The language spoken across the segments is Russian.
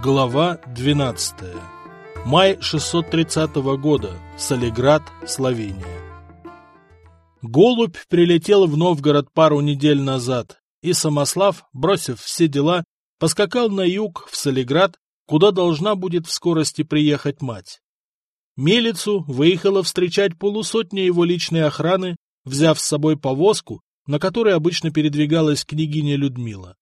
Глава 12. Май 630 года. Солиград, Словения. Голубь прилетел в Новгород пару недель назад, и Самослав, бросив все дела, поскакал на юг, в Солиград, куда должна будет в скорости приехать мать. Мелицу выехала встречать полусотня его личной охраны, взяв с собой повозку, на которой обычно передвигалась княгиня Людмила.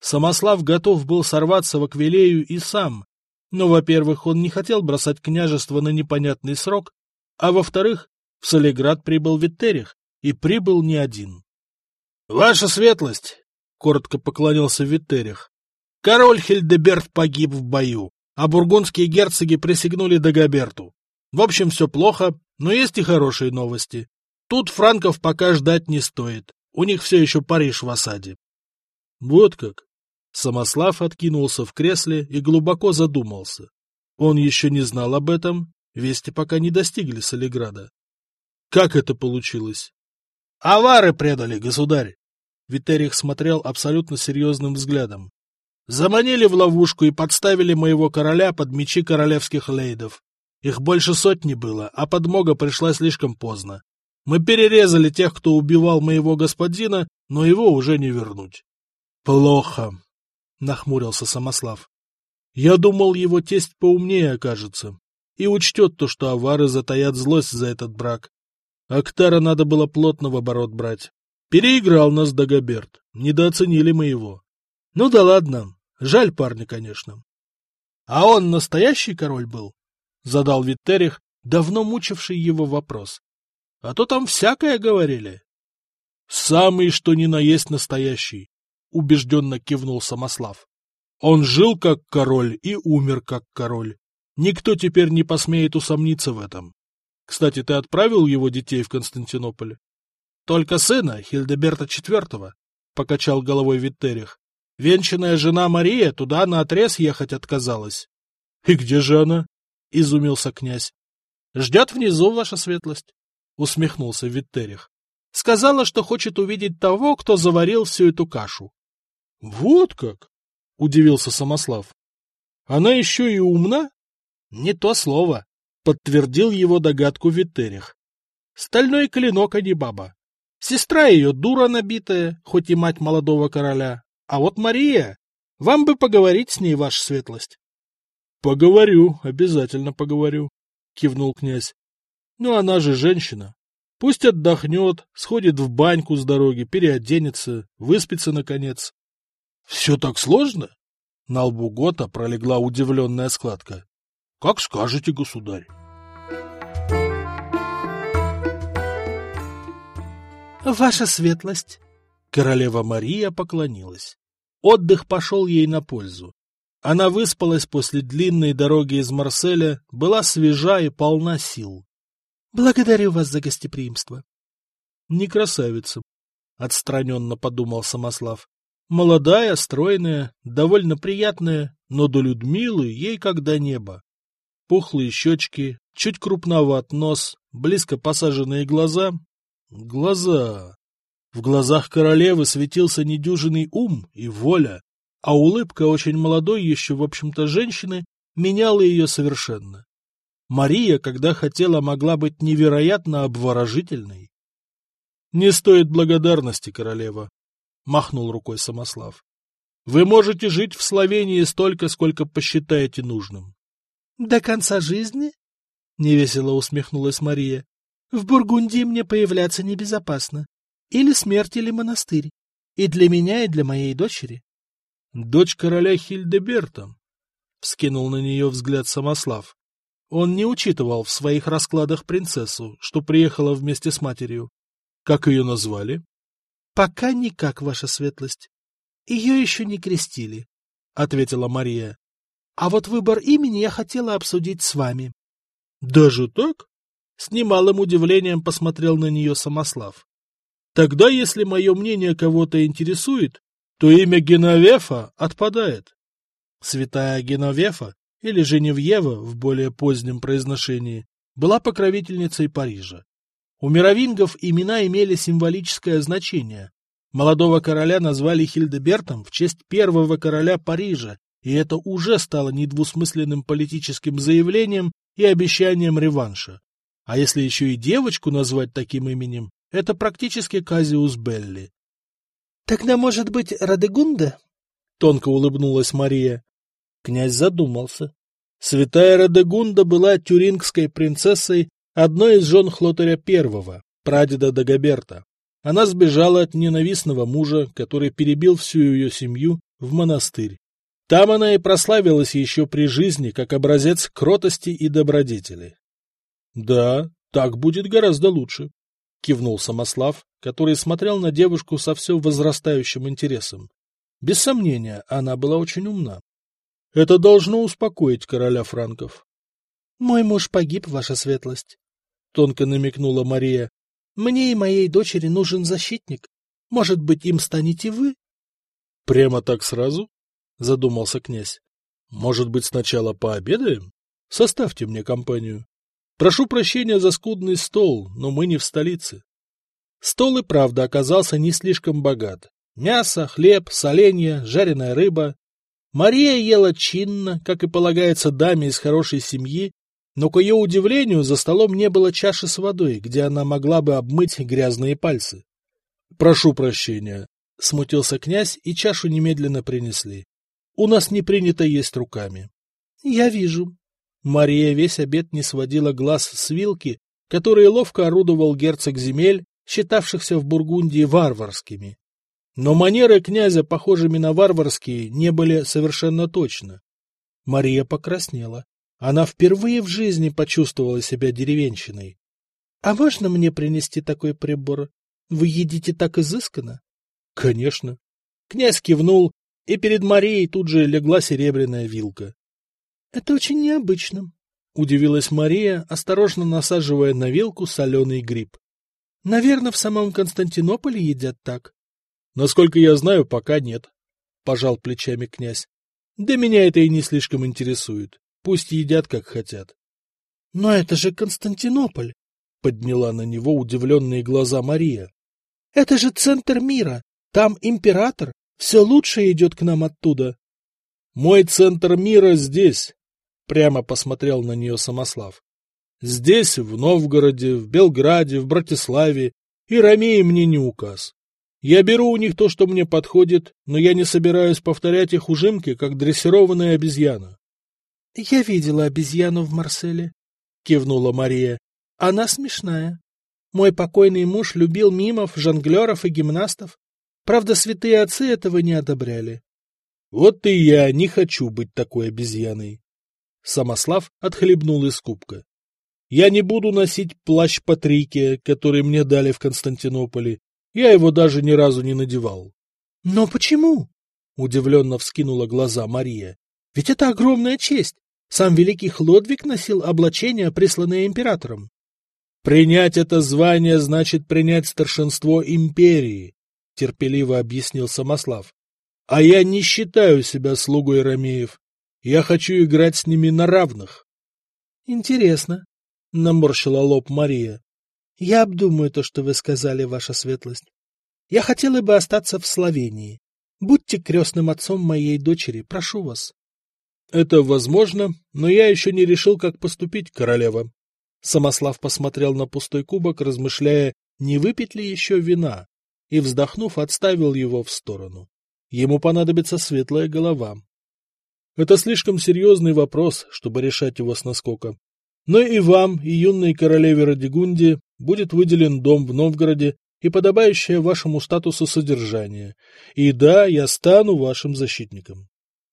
Самослав готов был сорваться в Аквилею и сам, но, во-первых, он не хотел бросать княжество на непонятный срок, а во-вторых, в Солиград прибыл Виттерих, и прибыл не один. — Ваша светлость! — коротко поклонился Виттерих. — Король Хильдеберт погиб в бою, а бургундские герцоги присягнули Дагоберту. В общем, все плохо, но есть и хорошие новости. Тут франков пока ждать не стоит, у них все еще Париж в осаде. — Вот как? Самослав откинулся в кресле и глубоко задумался. Он еще не знал об этом, вести пока не достигли Солиграда. Как это получилось? — Авары предали, государь! Витерих смотрел абсолютно серьезным взглядом. Заманили в ловушку и подставили моего короля под мечи королевских лейдов. Их больше сотни было, а подмога пришла слишком поздно. Мы перерезали тех, кто убивал моего господина, но его уже не вернуть. — Плохо, — нахмурился Самослав. — Я думал, его тесть поумнее окажется и учтет то, что авары затаят злость за этот брак. Актара надо было плотно в оборот брать. Переиграл нас Дагоберт, недооценили мы его. Ну да ладно, жаль парня, конечно. — А он настоящий король был? — задал Виттерих, давно мучивший его вопрос. — А то там всякое говорили. — Самый, что ни на есть настоящий. — убежденно кивнул Самослав. Он жил как король и умер как король. Никто теперь не посмеет усомниться в этом. Кстати, ты отправил его детей в Константинополь? — Только сына, Хильдеберта IV, — покачал головой Виттерих. Венчанная жена Мария туда наотрез ехать отказалась. — И где же она? — изумился князь. — Ждет внизу, ваша светлость, — усмехнулся Виттерих. — Сказала, что хочет увидеть того, кто заварил всю эту кашу. — Вот как? — удивился Самослав. — Она еще и умна? — Не то слово, — подтвердил его догадку Витерих. — Стальной клинок, а не баба. Сестра ее дура набитая, хоть и мать молодого короля. А вот Мария... Вам бы поговорить с ней, ваша светлость. — Поговорю, обязательно поговорю, — кивнул князь. — Ну, она же женщина. Пусть отдохнет, сходит в баньку с дороги, переоденется, выспится, наконец. Все так сложно? На лбу Гота пролегла удивленная складка. Как скажете, государь. Ваша светлость. Королева Мария поклонилась. Отдых пошел ей на пользу. Она выспалась после длинной дороги из Марселя, была свежа и полна сил. — Благодарю вас за гостеприимство. — Не красавица, — отстраненно подумал Самослав. Молодая, стройная, довольно приятная, но до Людмилы ей когда небо. Пухлые щечки, чуть крупноват нос, близко посаженные глаза. Глаза. В глазах королевы светился недюжинный ум и воля, а улыбка очень молодой еще, в общем-то, женщины меняла ее совершенно. Мария, когда хотела, могла быть невероятно обворожительной. — Не стоит благодарности, королева, — махнул рукой Самослав. — Вы можете жить в Словении столько, сколько посчитаете нужным. — До конца жизни? — невесело усмехнулась Мария. — В Бургундии мне появляться небезопасно. Или смерть, или монастырь. И для меня, и для моей дочери. — Дочь короля Хильдеберта, — вскинул на нее взгляд Самослав. Он не учитывал в своих раскладах принцессу, что приехала вместе с матерью. Как ее назвали? — Пока никак, ваша светлость. Ее еще не крестили, — ответила Мария. — А вот выбор имени я хотела обсудить с вами. — Даже так? С немалым удивлением посмотрел на нее Самослав. — Тогда, если мое мнение кого-то интересует, то имя Геновефа отпадает. Святая Геновефа, или Женевьева в более позднем произношении, была покровительницей Парижа. У мировингов имена имели символическое значение. Молодого короля назвали Хильдебертом в честь первого короля Парижа, и это уже стало недвусмысленным политическим заявлением и обещанием реванша. А если еще и девочку назвать таким именем, это практически Казиус Белли. — Тогда, может быть, Радегунда? — тонко улыбнулась Мария. Князь задумался. Святая Радегунда была тюрингской принцессой, одной из жен Хлотаря I, прадеда Дагоберта. Она сбежала от ненавистного мужа, который перебил всю ее семью, в монастырь. Там она и прославилась еще при жизни, как образец кротости и добродетели. — Да, так будет гораздо лучше, — кивнул Самослав, который смотрел на девушку со все возрастающим интересом. Без сомнения, она была очень умна. Это должно успокоить короля франков. — Мой муж погиб, ваша светлость, — тонко намекнула Мария. — Мне и моей дочери нужен защитник. Может быть, им станете вы? — Прямо так сразу? — задумался князь. — Может быть, сначала пообедаем? Составьте мне компанию. Прошу прощения за скудный стол, но мы не в столице. Стол и правда оказался не слишком богат. Мясо, хлеб, соленья, жареная рыба, Мария ела чинно, как и полагается даме из хорошей семьи, но, к ее удивлению, за столом не было чаши с водой, где она могла бы обмыть грязные пальцы. — Прошу прощения, — смутился князь, и чашу немедленно принесли. — У нас не принято есть руками. — Я вижу. Мария весь обед не сводила глаз с вилки, которые ловко орудовал герцог земель, считавшихся в Бургундии варварскими. Но манеры князя, похожими на варварские, не были совершенно точно. Мария покраснела. Она впервые в жизни почувствовала себя деревенщиной. — А можно мне принести такой прибор? Вы едите так изысканно? — Конечно. Князь кивнул, и перед Марией тут же легла серебряная вилка. — Это очень необычно, — удивилась Мария, осторожно насаживая на вилку соленый гриб. — Наверное, в самом Константинополе едят так. Насколько я знаю, пока нет, — пожал плечами князь. Да меня это и не слишком интересует. Пусть едят, как хотят. — Но это же Константинополь! — подняла на него удивленные глаза Мария. — Это же центр мира! Там император! Все лучшее идет к нам оттуда! — Мой центр мира здесь! — прямо посмотрел на нее Самослав. — Здесь, в Новгороде, в Белграде, в Братиславе, и Ромеи мне не указ. Я беру у них то, что мне подходит, но я не собираюсь повторять их ужимки, как дрессированная обезьяна. — Я видела обезьяну в Марселе, — кивнула Мария. — Она смешная. Мой покойный муж любил мимов, жонглеров и гимнастов. Правда, святые отцы этого не одобряли. — Вот и я не хочу быть такой обезьяной. Самослав отхлебнул из кубка. Я не буду носить плащ Патрикия, который мне дали в Константинополе, я его даже ни разу не надевал. — Но почему? — удивленно вскинула глаза Мария. — Ведь это огромная честь. Сам великий Хлодвиг носил облачение, присланное императором. — Принять это звание значит принять старшинство империи, — терпеливо объяснил Самослав. — А я не считаю себя слугой Ромеев. Я хочу играть с ними на равных. — Интересно, — наморщила лоб Мария. Я обдумаю то, что вы сказали, ваша светлость. Я хотела бы остаться в Словении. Будьте крестным отцом моей дочери, прошу вас. — Это возможно, но я еще не решил, как поступить, королева. Самослав посмотрел на пустой кубок, размышляя, не выпить ли еще вина, и, вздохнув, отставил его в сторону. Ему понадобится светлая голова. Это слишком серьезный вопрос, чтобы решать его с наскока. Но и вам, и юной королеве Радигунде будет выделен дом в Новгороде и подобающее вашему статусу содержание. И да, я стану вашим защитником. —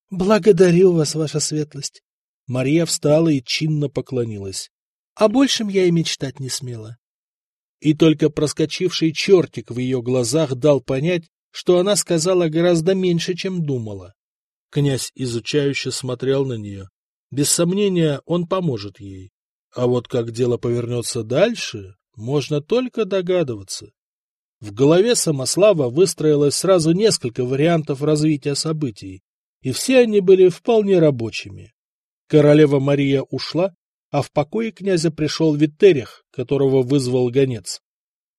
Благодарю вас, ваша светлость. Мария встала и чинно поклонилась. — О большем я и мечтать не смела. И только проскочивший чертик в ее глазах дал понять, что она сказала гораздо меньше, чем думала. Князь изучающе смотрел на нее. Без сомнения, он поможет ей. А вот как дело повернется дальше, можно только догадываться. В голове Самослава выстроилось сразу несколько вариантов развития событий, и все они были вполне рабочими. Королева Мария ушла, а в покое князя пришел Виттерих, которого вызвал гонец.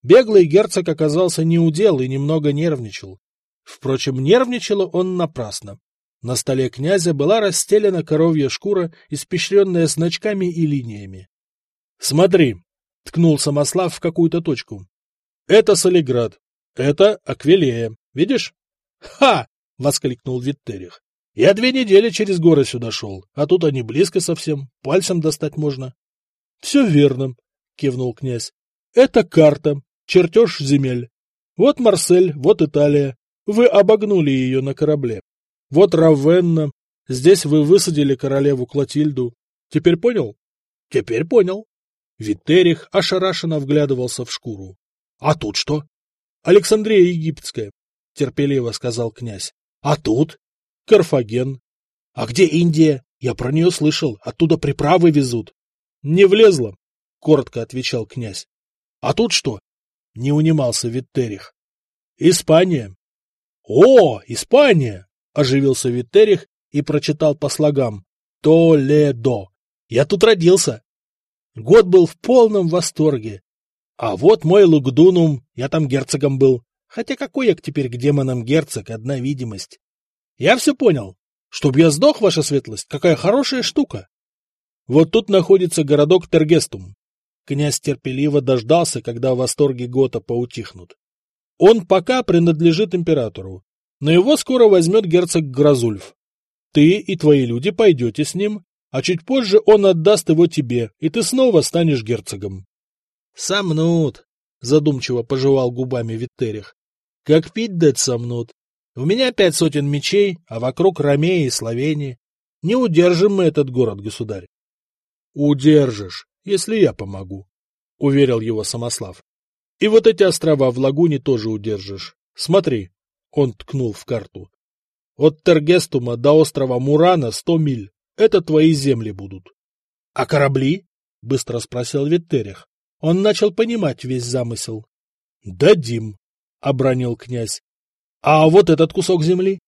Беглый герцог оказался неудел и немного нервничал. Впрочем, нервничал он напрасно. На столе князя была расстелена коровья шкура, испещренная значками и линиями. — Смотри, — ткнул Самослав в какую-то точку. — Это Солиград, это Аквилея, видишь? — Ха! — воскликнул Виттерих. — Я две недели через горы сюда шел, а тут они близко совсем, пальцем достать можно. — Все верно, — кивнул князь. — Это карта, чертеж земель. Вот Марсель, вот Италия. Вы обогнули ее на корабле. Вот Равенна. Здесь вы высадили королеву Клотильду. Теперь понял? Теперь понял. Витерих ошарашенно вглядывался в шкуру. — А тут что? — Александрия Египетская, — терпеливо сказал князь. — А тут? — Карфаген. — А где Индия? Я про нее слышал. Оттуда приправы везут. — Не влезла, — коротко отвечал князь. — А тут что? — не унимался Виттерих. — Испания. — О, Испания! — оживился Виттерих и прочитал по слогам. — Толедо. Я тут родился. Год был в полном восторге. А вот мой Лугдунум, я там герцогом был. Хотя какой я теперь к демонам герцог, одна видимость. Я все понял. Чтоб я сдох, ваша светлость, какая хорошая штука. Вот тут находится городок Тергестум. Князь терпеливо дождался, когда восторги Гота поутихнут. Он пока принадлежит императору, но его скоро возьмет герцог Гразульф. Ты и твои люди пойдете с ним, а чуть позже он отдаст его тебе, и ты снова станешь герцогом. — Сомнут, — задумчиво пожевал губами Виттерих. — Как пить дать сомнут. У меня пять сотен мечей, а вокруг Ромеи и Словении. Не удержим мы этот город, государь. — Удержишь, если я помогу, — уверил его Самослав. — И вот эти острова в лагуне тоже удержишь. Смотри, — он ткнул в карту. — От Тергестума до острова Мурана сто миль. Это твои земли будут. — А корабли? — быстро спросил Виттерих. Он начал понимать весь замысел. — Дадим, — обронил князь. — А вот этот кусок земли?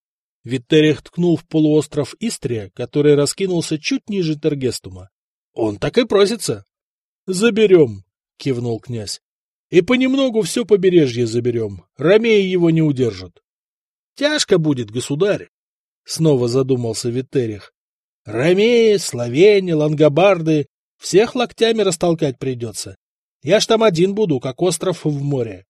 Виттерих ткнул в полуостров Истрия, который раскинулся чуть ниже Тергестума. — Он так и просится. — Заберем, — кивнул князь. — И понемногу все побережье заберем. Ромеи его не удержат. — Тяжко будет, государь, — снова задумался Виттерих. Ромеи, Словени, Лангобарды — всех локтями растолкать придется. Я ж там один буду, как остров в море.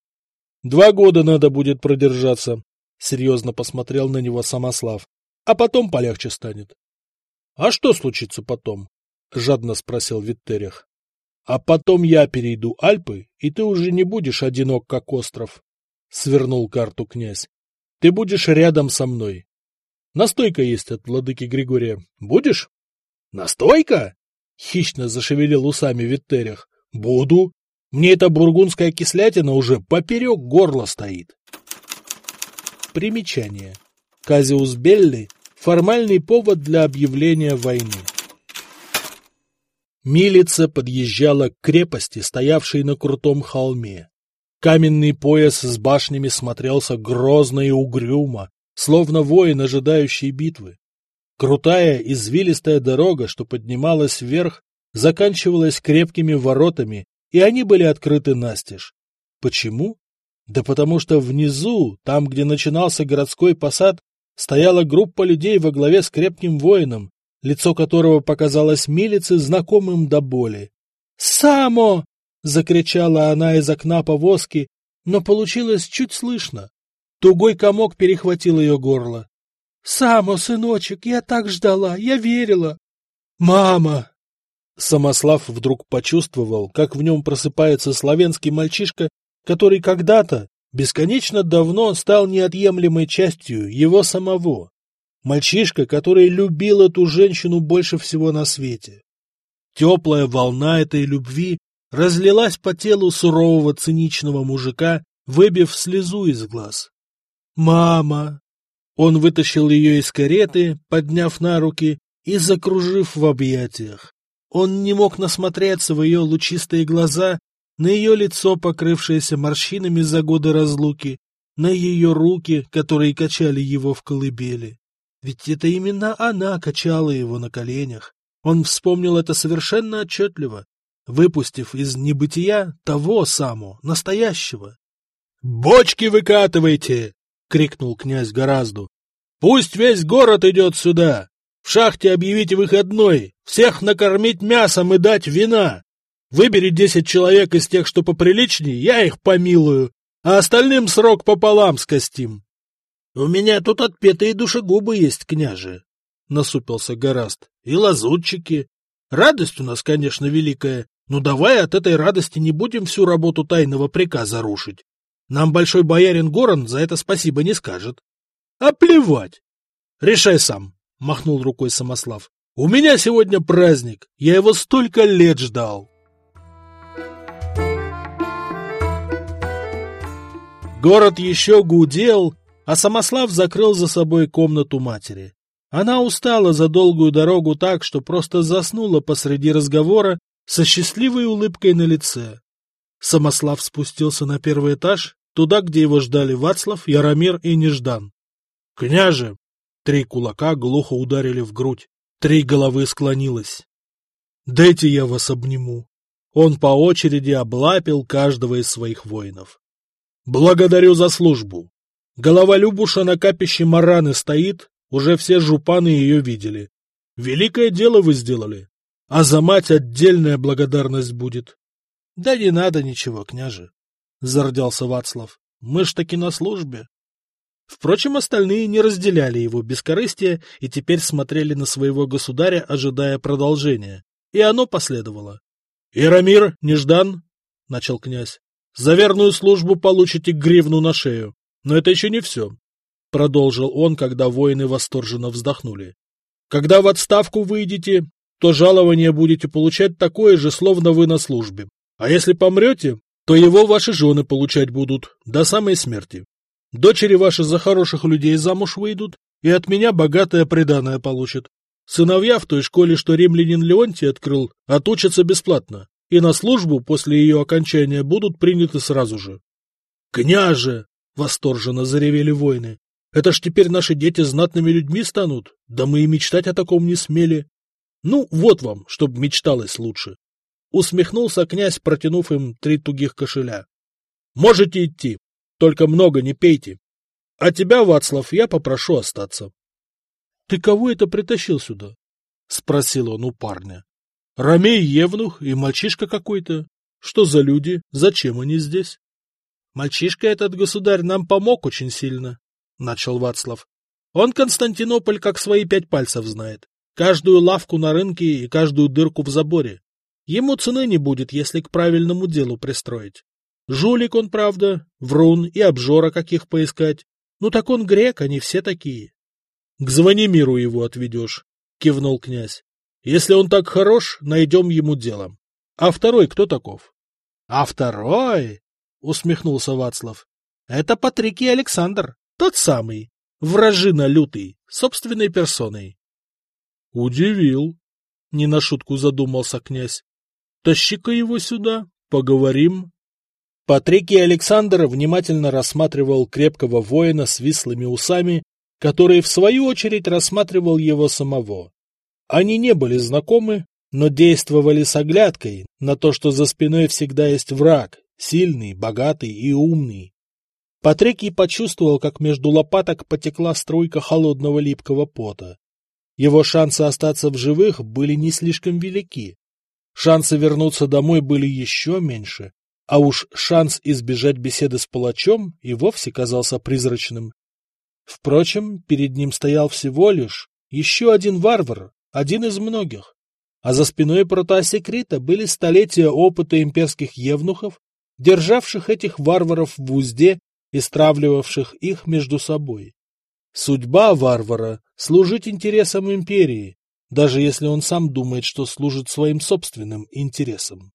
Два года надо будет продержаться, — серьезно посмотрел на него Самослав. А потом полегче станет. — А что случится потом? — жадно спросил Виттерих. — А потом я перейду Альпы, и ты уже не будешь одинок, как остров, — свернул карту князь. — Ты будешь рядом со мной, Настойка есть от владыки Григория. Будешь? Настойка? Хищно зашевелил усами Виттерих. Буду. Мне эта бургундская кислятина уже поперек горла стоит. Примечание. Казиус Белли – формальный повод для объявления войны. Милица подъезжала к крепости, стоявшей на крутом холме. Каменный пояс с башнями смотрелся грозно и угрюмо, словно воин, ожидающий битвы. Крутая, извилистая дорога, что поднималась вверх, заканчивалась крепкими воротами, и они были открыты настежь. Почему? Да потому что внизу, там, где начинался городской посад, стояла группа людей во главе с крепким воином, лицо которого показалось милице знакомым до боли. «Само!» — закричала она из окна повозки, но получилось чуть слышно. Тугой комок перехватил ее горло. — Само, сыночек, я так ждала, я верила. — Мама! Самослав вдруг почувствовал, как в нем просыпается славянский мальчишка, который когда-то, бесконечно давно, стал неотъемлемой частью его самого. Мальчишка, который любил эту женщину больше всего на свете. Теплая волна этой любви разлилась по телу сурового циничного мужика, выбив слезу из глаз. «Мама!» Он вытащил ее из кареты, подняв на руки и закружив в объятиях. Он не мог насмотреться в ее лучистые глаза, на ее лицо, покрывшееся морщинами за годы разлуки, на ее руки, которые качали его в колыбели. Ведь это именно она качала его на коленях. Он вспомнил это совершенно отчетливо, выпустив из небытия того самого, настоящего. «Бочки выкатывайте!» — крикнул князь Гораздо. Пусть весь город идет сюда! В шахте объявить выходной, всех накормить мясом и дать вина! Выбери десять человек из тех, что поприличнее, я их помилую, а остальным срок пополам скостим. — У меня тут отпетые душегубы есть, княже, — насупился Гораст, — и лазутчики. Радость у нас, конечно, великая, но давай от этой радости не будем всю работу тайного приказа рушить. Нам большой боярин Горан за это спасибо не скажет. — А плевать! — Решай сам, — махнул рукой Самослав. — У меня сегодня праздник, я его столько лет ждал. Город еще гудел, а Самослав закрыл за собой комнату матери. Она устала за долгую дорогу так, что просто заснула посреди разговора со счастливой улыбкой на лице. Самослав спустился на первый этаж, туда, где его ждали Вацлав, Яромир и Неждан. — Княже! Три кулака глухо ударили в грудь, три головы склонилось. — Дайте я вас обниму. Он по очереди облапил каждого из своих воинов. — Благодарю за службу. Голова Любуша на капище Мараны стоит, уже все жупаны ее видели. Великое дело вы сделали. А за мать отдельная благодарность будет. — Да не надо ничего, княже, — зардялся Вацлав. — Мы ж таки на службе. Впрочем, остальные не разделяли его бескорыстие и теперь смотрели на своего государя, ожидая продолжения. И оно последовало. — Ирамир, Неждан, — начал князь, — за верную службу получите гривну на шею. Но это еще не все, — продолжил он, когда воины восторженно вздохнули. — Когда в отставку выйдете, то жалование будете получать такое же, словно вы на службе. А если помрете, то его ваши жены получать будут до самой смерти. Дочери ваши за хороших людей замуж выйдут, и от меня богатое приданое получат. Сыновья в той школе, что римлянин Леонтий открыл, отучатся бесплатно, и на службу после ее окончания будут приняты сразу же. — Княже! — восторженно заревели воины. — Это ж теперь наши дети знатными людьми станут, да мы и мечтать о таком не смели. Ну, вот вам, чтоб мечталось лучше. Усмехнулся князь, протянув им три тугих кошеля. Можете идти, только много не пейте. А тебя, Вацлав, я попрошу остаться. — Ты кого это притащил сюда? — спросил он у парня. — Ромей Евнух и мальчишка какой-то. Что за люди? Зачем они здесь? — Мальчишка этот, государь, нам помог очень сильно, — начал Вацлав. Он Константинополь как свои пять пальцев знает каждую лавку на рынке и каждую дырку в заборе. Ему цены не будет, если к правильному делу пристроить. Жулик он, правда, врун и обжора каких поискать. Ну так он грек, они все такие. — К Звонимиру его отведешь, — кивнул князь. — Если он так хорош, найдем ему дело. А второй кто таков? — А второй, — усмехнулся Вацлав, — это Патрикий Александр, тот самый, вражина лютый, собственной персоной. — Удивил. Не на шутку задумался князь. — Тащи-ка его сюда, поговорим. Патрикий Александр внимательно рассматривал крепкого воина с вислыми усами, который, в свою очередь, рассматривал его самого. Они не были знакомы, но действовали с оглядкой на то, что за спиной всегда есть враг, сильный, богатый и умный. Патрикий почувствовал, как между лопаток потекла струйка холодного липкого пота. Его шансы остаться в живых были не слишком велики. Шансы вернуться домой были еще меньше, а уж шанс избежать беседы с палачом и вовсе казался призрачным. Впрочем, перед ним стоял всего лишь еще один варвар, один из многих. А за спиной протоасекрита были столетия опыта имперских евнухов, державших этих варваров в узде и стравливавших их между собой. Судьба варвара — служить интересам империи, даже если он сам думает, что служит своим собственным интересам.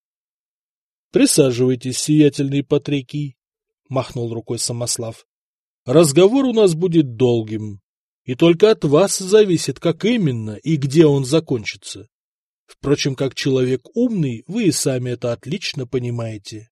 — Присаживайтесь, сиятельный Патрикий, — махнул рукой Самослав. — Разговор у нас будет долгим, и только от вас зависит, как именно и где он закончится. Впрочем, как человек умный, вы и сами это отлично понимаете.